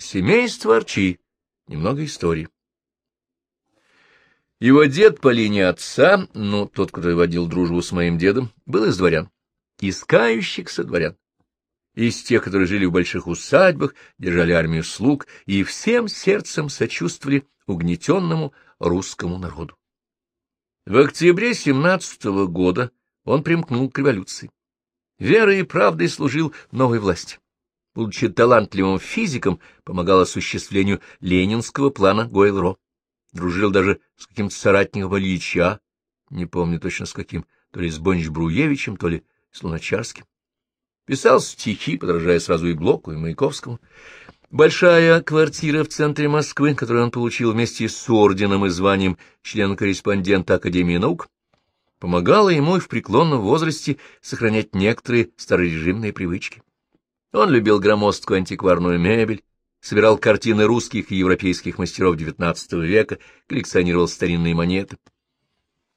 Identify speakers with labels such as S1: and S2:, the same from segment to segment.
S1: Семейство Арчи. Немного истории. Его дед по линии отца, ну, тот, который водил дружбу с моим дедом, был из дворян, из кающихся дворян, из тех, которые жили в больших усадьбах, держали армию слуг и всем сердцем сочувствовали угнетенному русскому народу. В октябре 17 -го года он примкнул к революции. Верой и правдой служил новой власти. Будучи талантливым физиком, помогал осуществлению ленинского плана Гойл-Ро. Дружил даже с каким-то соратником Ильича, не помню точно с каким, то ли с Бонч-Бруевичем, то ли с Луначарским. Писал стихи, подражая сразу и Блоку, и Маяковскому. Большая квартира в центре Москвы, которую он получил вместе с орденом и званием члена-корреспондента Академии наук, помогала ему и в преклонном возрасте сохранять некоторые старорежимные привычки. Он любил громоздкую антикварную мебель, собирал картины русских и европейских мастеров XIX века, коллекционировал старинные монеты.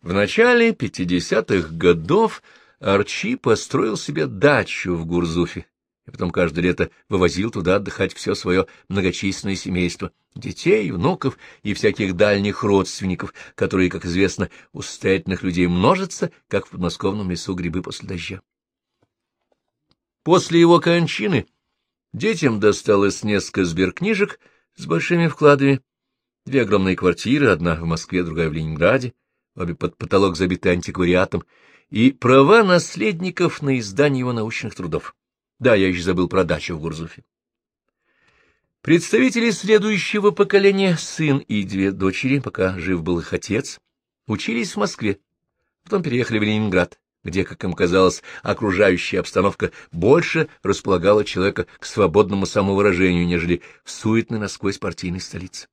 S1: В начале 50-х годов Арчи построил себе дачу в Гурзуфе, и потом каждое лето вывозил туда отдыхать все свое многочисленное семейство, детей, внуков и всяких дальних родственников, которые, как известно, у состоятельных людей множатся, как в подмосковном лесу грибы после дождя. После его кончины Детям досталось несколько сберкнижек с большими вкладами, две огромные квартиры, одна в Москве, другая в Ленинграде, обе под потолок забиты антиквариатом, и права наследников на издание его научных трудов. Да, я еще забыл про дачу в Гурзуфе. Представители следующего поколения, сын и две дочери, пока жив был их отец, учились в Москве, потом переехали в Ленинград где, как им казалось, окружающая обстановка больше располагала человека к свободному самовыражению, нежели в суетной насквозь партийной столице.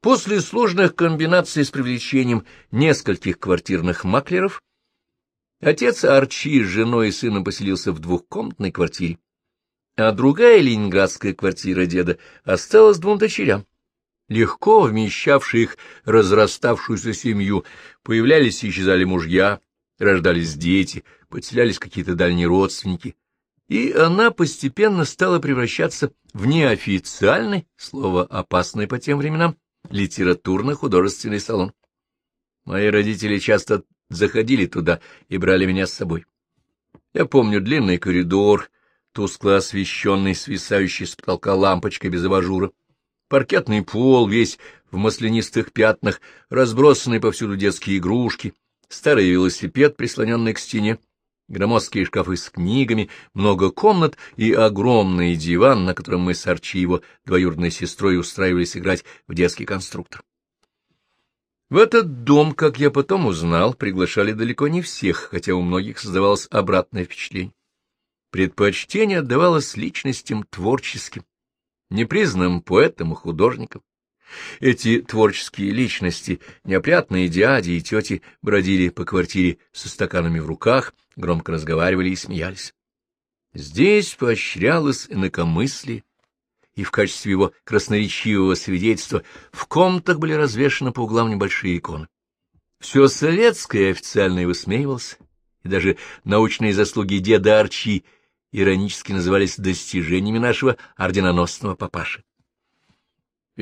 S1: После сложных комбинаций с привлечением нескольких квартирных маклеров, отец Арчи с женой и сыном поселился в двухкомнатной квартире, а другая ленинградская квартира деда осталась двум дочерям. Легко вмещавшие их разраставшуюся семью, появлялись и исчезали мужья, рождались дети, подселялись какие-то дальние родственники, и она постепенно стала превращаться в неофициальный, слово опасное по тем временам, литературно-художественный салон. Мои родители часто заходили туда и брали меня с собой. Я помню длинный коридор, тускло освещенный, свисающий с потолка лампочкой без абажура, паркетный пол, весь в маслянистых пятнах, разбросанные повсюду детские игрушки, старый велосипед, прислоненный к стене, громоздкие шкафы с книгами, много комнат и огромный диван, на котором мы с Арчи его двоюродной сестрой устраивались играть в детский конструктор. В этот дом, как я потом узнал, приглашали далеко не всех, хотя у многих создавалось обратное впечатление. Предпочтение отдавалось личностям творческим, непризнанным поэтам и художникам. Эти творческие личности, неопрятные дяди и тети, бродили по квартире со стаканами в руках, громко разговаривали и смеялись. Здесь поощрялось инакомыслие, и в качестве его красноречивого свидетельства в комнатах были развешаны по углам небольшие иконы. Все советское официально высмеивалось, и даже научные заслуги деда Арчи иронически назывались достижениями нашего орденоносного папаши.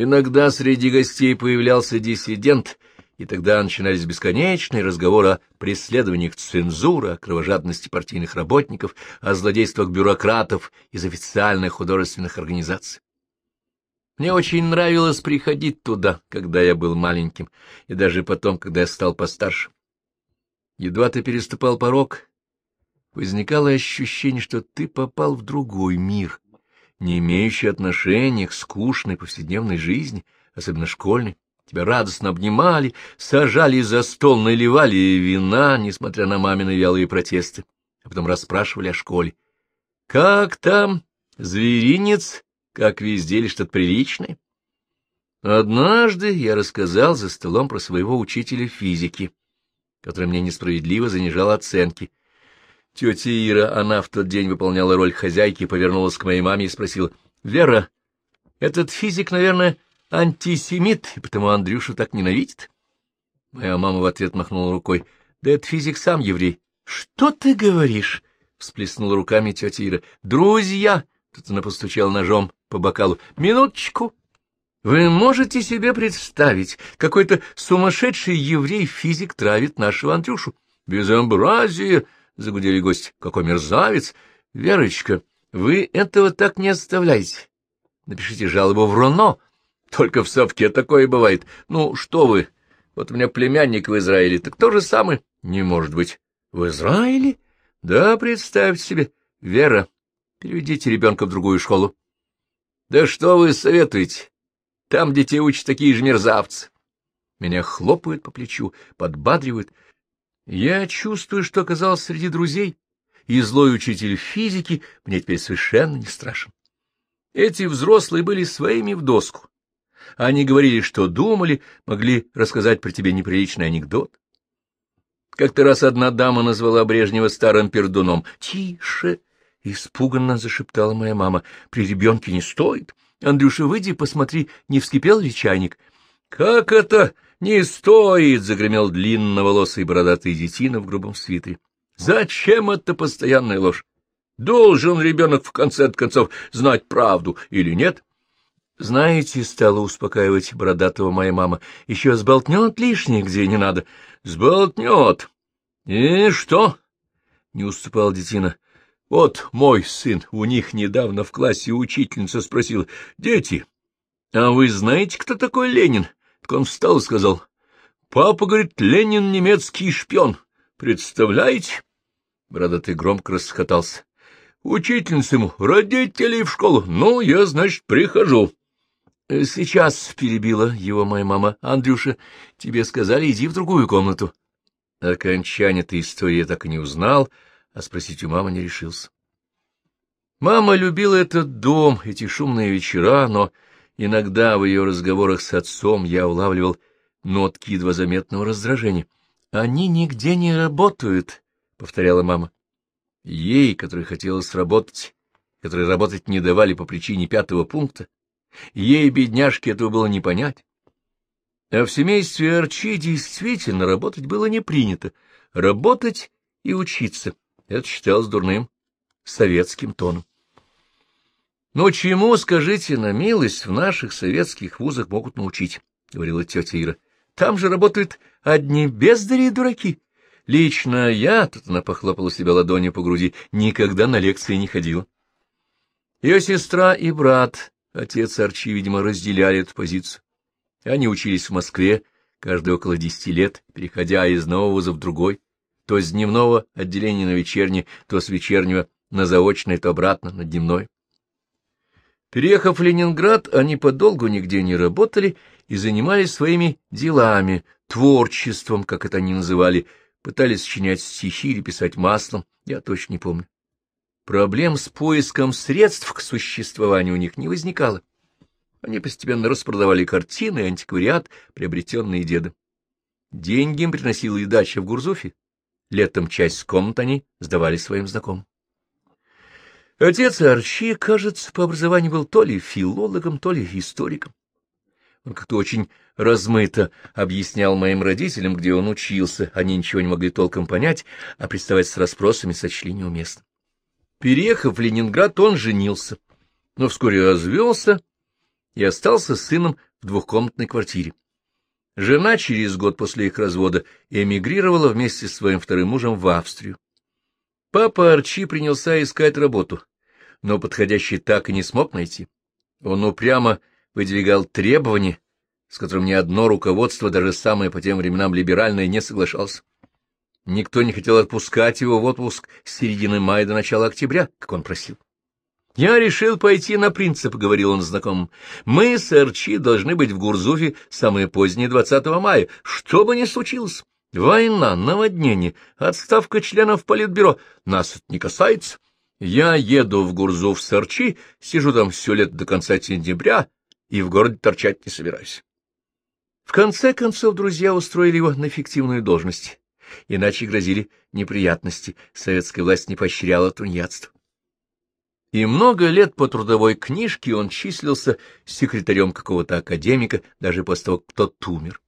S1: Иногда среди гостей появлялся диссидент, и тогда начинались бесконечные разговоры о преследованиях цензуры, о кровожадности партийных работников, о злодействах бюрократов из официальных художественных организаций. Мне очень нравилось приходить туда, когда я был маленьким, и даже потом, когда я стал постарше. Едва ты переступал порог, возникало ощущение, что ты попал в другой мир, не имеющие отношения к скучной повседневной жизни, особенно школьной. Тебя радостно обнимали, сажали за стол, наливали вина, несмотря на мамины вялые протесты, а потом расспрашивали о школе. «Как там? Зверинец? Как везде ли что-то приличное?» Однажды я рассказал за столом про своего учителя физики, который мне несправедливо занижал оценки, Тетя Ира, она в тот день выполняла роль хозяйки, повернулась к моей маме и спросила, «Вера, этот физик, наверное, антисемит, и потому Андрюшу так ненавидит?» Моя мама в ответ махнула рукой, «Да этот физик сам еврей». «Что ты говоришь?» — всплеснула руками тетя Ира. «Друзья!» — тут она постучала ножом по бокалу. «Минуточку! Вы можете себе представить, какой-то сумасшедший еврей-физик травит нашего Андрюшу? Безобразие!» — загудели гости. «Какой мерзавец! Верочка, вы этого так не оставляйте. Напишите жалобу в РОНО. Только в совке такое бывает. Ну, что вы? Вот у меня племянник в Израиле, так то же самое. Не может быть. В Израиле? Да, представьте себе. Вера, переведите ребенка в другую школу. Да что вы советуете? Там детей учат такие же мерзавцы. Меня хлопают по плечу, подбадривают. Я чувствую, что оказался среди друзей, и злой учитель физики мне теперь совершенно не страшен. Эти взрослые были своими в доску. Они говорили, что думали, могли рассказать про тебя неприличный анекдот. Как-то раз одна дама назвала Брежнева старым пердуном. «Тише!» — испуганно зашептала моя мама. «При ребенке не стоит. Андрюша, выйди, посмотри, не вскипел ли чайник?» «Как это не стоит?» — загремел длинноволосый бородатый детина в грубом свитере. «Зачем это постоянная ложь? Должен ребенок в конце концов знать правду или нет? Знаете, стала успокаивать Бородатого моя мама, еще сболтнет лишнее, где не надо. Сболтнет. И что? Не уступал детина. Вот мой сын, у них недавно в классе учительница спросила. Дети, а вы знаете, кто такой Ленин? Так он встал и сказал. Папа говорит, Ленин немецкий шпион. Представляете? Бородатый громко расхотался. Учительница ему, родителей в школу. Ну, я, значит, прихожу. — Сейчас перебила его моя мама. — Андрюша, тебе сказали, иди в другую комнату. Окончание этой истории я так и не узнал, а спросить у мамы не решился. Мама любила этот дом, эти шумные вечера, но иногда в ее разговорах с отцом я улавливал нотки едва заметного раздражения. — Они нигде не работают, — повторяла мама. Ей, которой хотелось работать, которой работать не давали по причине пятого пункта, ей, бедняжке, этого было не понять. А в семействе Арчи действительно работать было не принято. Работать и учиться — это считалось дурным советским тоном. Но чему, скажите на милость, в наших советских вузах могут научить, — говорила тетя Ира. Там же работают одни бездари и дураки. Лично я, тут она похлопала себя ладонью по груди, никогда на лекции не ходила. Ее сестра и брат, отец Арчи, видимо, разделяли эту позицию. Они учились в Москве, каждый около десяти лет, переходя из одного вуза в другой, то с дневного отделения на вечернее, то с вечернего на заочное, то обратно на дневной. Переехав в Ленинград, они подолгу нигде не работали и занимались своими делами, творчеством, как это они называли, пытались сочинять стихи или писать маслом, я точно не помню. Проблем с поиском средств к существованию у них не возникало. Они постепенно распродавали картины и антиквариат, приобретенные дедом. Деньги им приносила и дача в Гурзуфе. Летом часть комнат они сдавали своим знакомым. Отец Арчи, кажется, по образованию был то ли филологом, то ли историком. Он как-то очень размыто объяснял моим родителям, где он учился, они ничего не могли толком понять, а приставать с расспросами сочли неуместно. Переехав в Ленинград, он женился, но вскоре развелся и остался с сыном в двухкомнатной квартире. Жена через год после их развода эмигрировала вместе с своим вторым мужем в Австрию. Папа Арчи принялся искать работу, но подходящий так и не смог найти. Он упрямо выдвигал требования, с которым ни одно руководство, даже самое по тем временам либеральное, не соглашался. Никто не хотел отпускать его в отпуск с середины мая до начала октября, как он просил. «Я решил пойти на принцип», — говорил он знакомым. «Мы с Арчи должны быть в Гурзуфе самое позднее 20 мая, что бы ни случилось. Война, наводнение, отставка членов Политбюро. Нас это не касается. Я еду в Гурзуф с Арчи, сижу там все лето до конца сентября, и в городе торчать не собираюсь. В конце концов, друзья устроили его на фиктивную должность, иначе грозили неприятности, советская власть не поощряла тунеядство. И много лет по трудовой книжке он числился секретарем какого-то академика, даже после того, как тот умер.